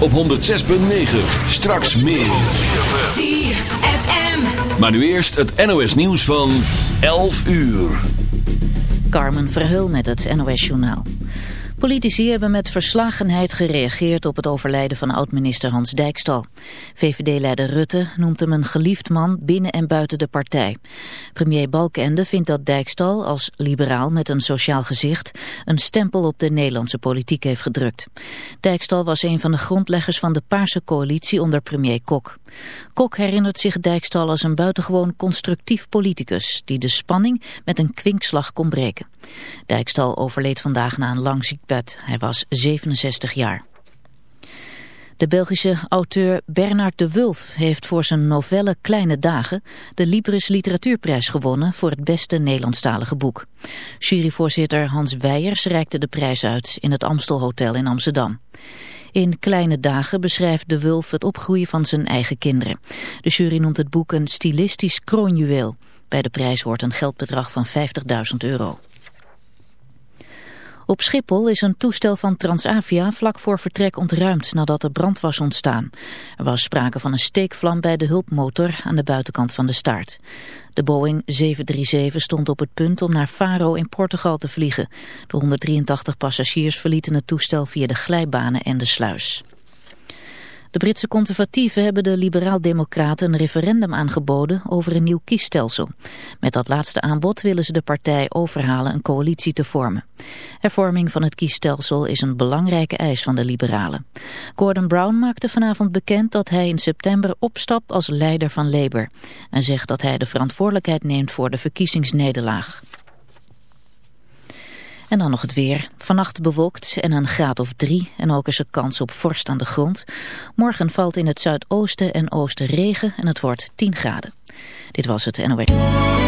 op 106.9. Straks meer. ZFM. Maar nu eerst het NOS nieuws van 11 uur. Carmen Verheul met het NOS journaal. Politici hebben met verslagenheid gereageerd op het overlijden van oud-minister Hans Dijkstal. VVD-leider Rutte noemt hem een geliefd man binnen en buiten de partij. Premier Balkenende vindt dat Dijkstal als liberaal met een sociaal gezicht een stempel op de Nederlandse politiek heeft gedrukt. Dijkstal was een van de grondleggers van de Paarse coalitie onder premier Kok. Kok herinnert zich Dijkstal als een buitengewoon constructief politicus die de spanning met een kwinkslag kon breken. Dijkstal overleed vandaag na een lang ziekbed. Hij was 67 jaar. De Belgische auteur Bernard de Wulf heeft voor zijn novelle Kleine Dagen de Libris Literatuurprijs gewonnen voor het beste Nederlandstalige boek. Juryvoorzitter Hans Weijers reikte de prijs uit in het Amstelhotel in Amsterdam. In Kleine Dagen beschrijft de Wulf het opgroeien van zijn eigen kinderen. De jury noemt het boek een stilistisch kroonjuweel. Bij de prijs hoort een geldbedrag van 50.000 euro. Op Schiphol is een toestel van Transavia vlak voor vertrek ontruimd nadat er brand was ontstaan. Er was sprake van een steekvlam bij de hulpmotor aan de buitenkant van de staart. De Boeing 737 stond op het punt om naar Faro in Portugal te vliegen. De 183 passagiers verlieten het toestel via de glijbanen en de sluis. De Britse conservatieven hebben de liberaal-democraten een referendum aangeboden over een nieuw kiesstelsel. Met dat laatste aanbod willen ze de partij overhalen een coalitie te vormen. Hervorming van het kiesstelsel is een belangrijke eis van de liberalen. Gordon Brown maakte vanavond bekend dat hij in september opstapt als leider van Labour. En zegt dat hij de verantwoordelijkheid neemt voor de verkiezingsnederlaag. En dan nog het weer. Vannacht bewolkt en een graad of drie. En ook is er kans op vorst aan de grond. Morgen valt in het zuidoosten en oosten regen en het wordt 10 graden. Dit was het NOS.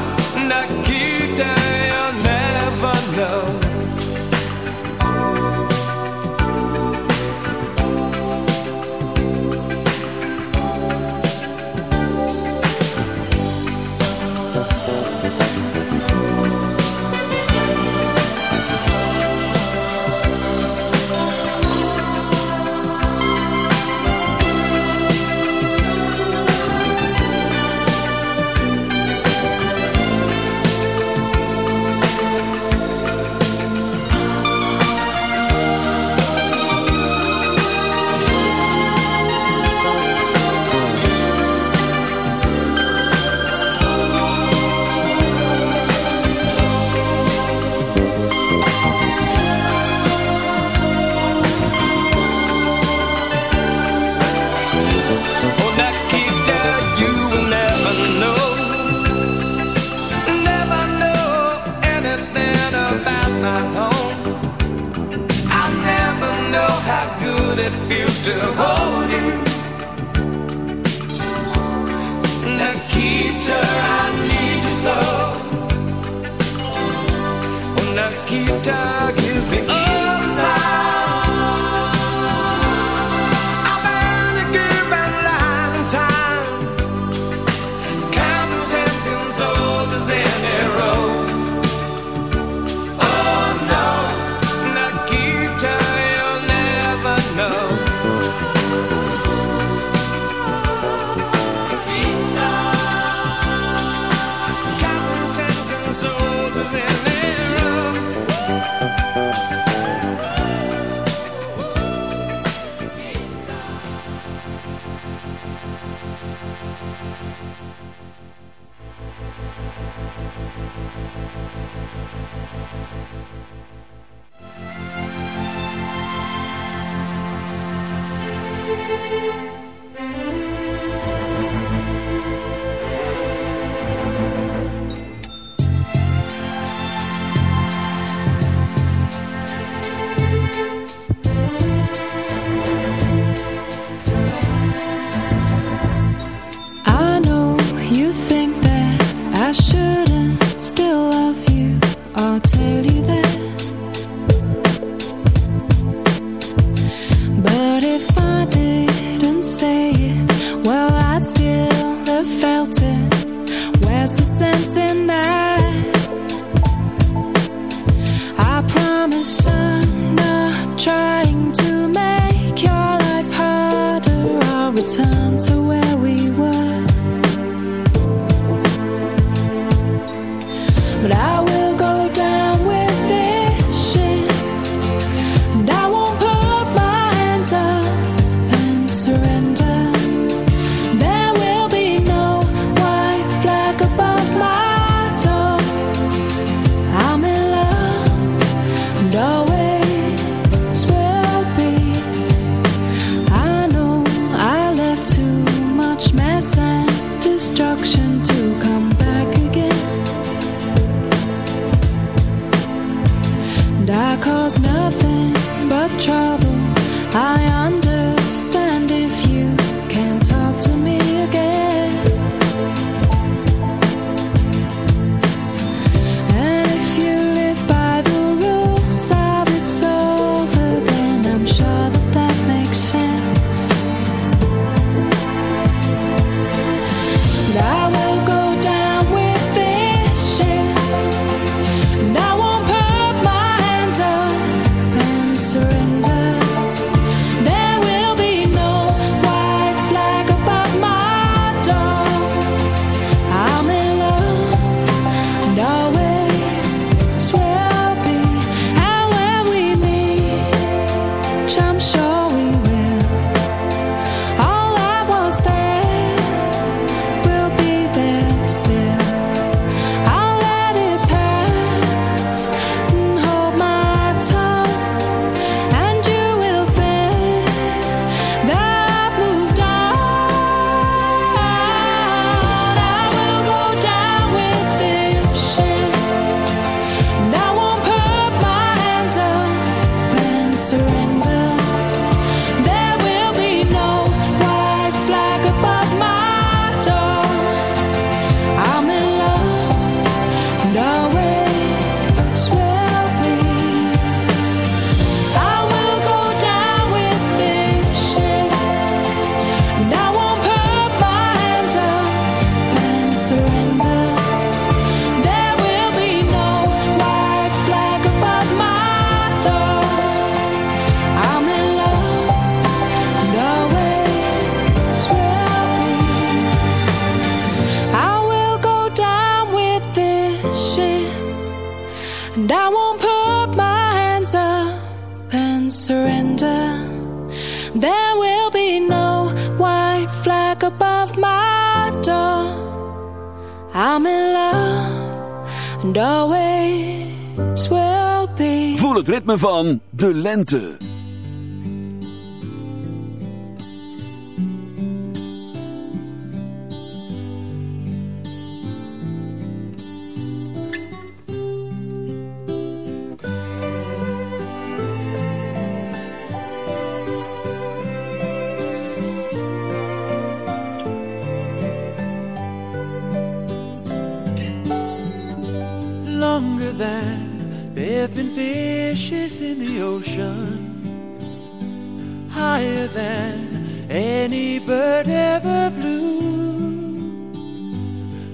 Van de lente. Any bird ever flew,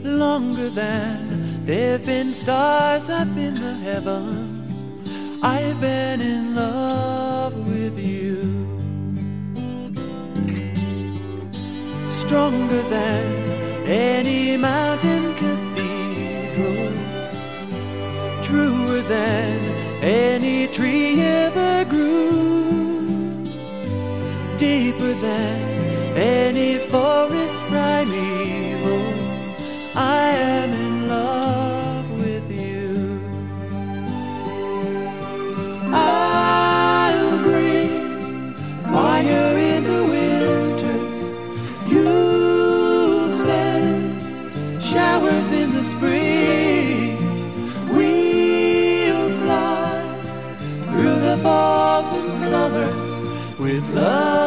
longer than there have been stars up in the heavens. I've been in love with you. Stronger than any mountain cathedral truer than any tree ever grew, deeper than any forest primeval. I am in love with you. I'll bring fire in the winters. You'll send showers in the springs. We'll fly through the falls and summers with love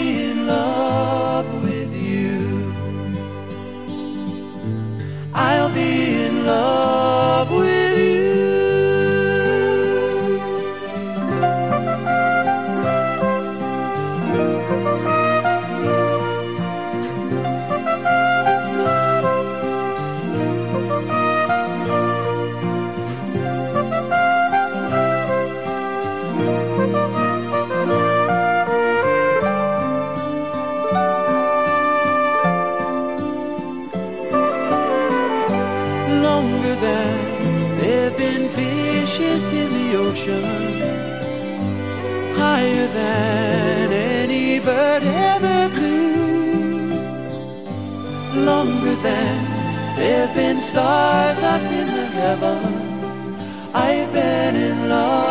than any bird ever flew, longer than there've been stars up in the heavens. I've been in love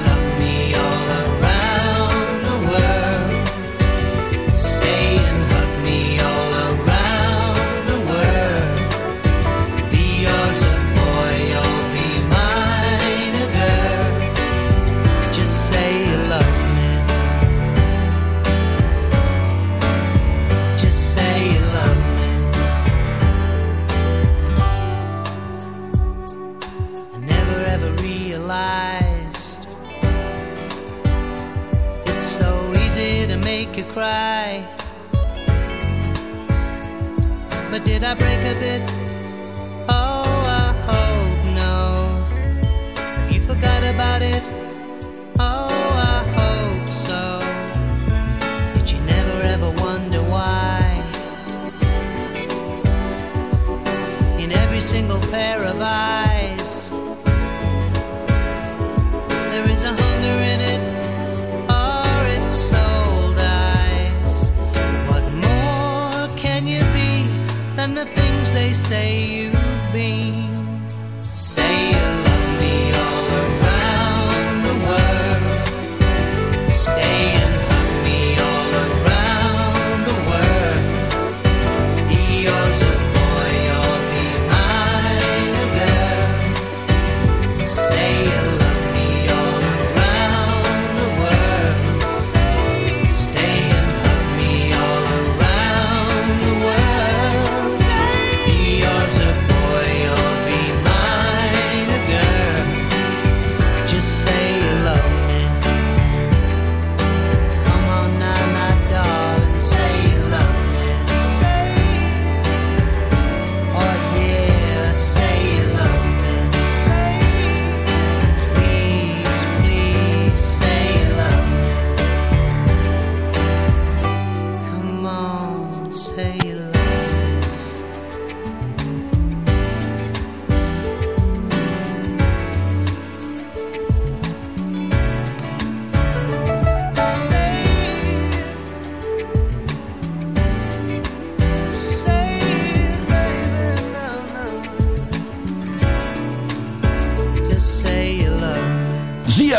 Did I break a bit?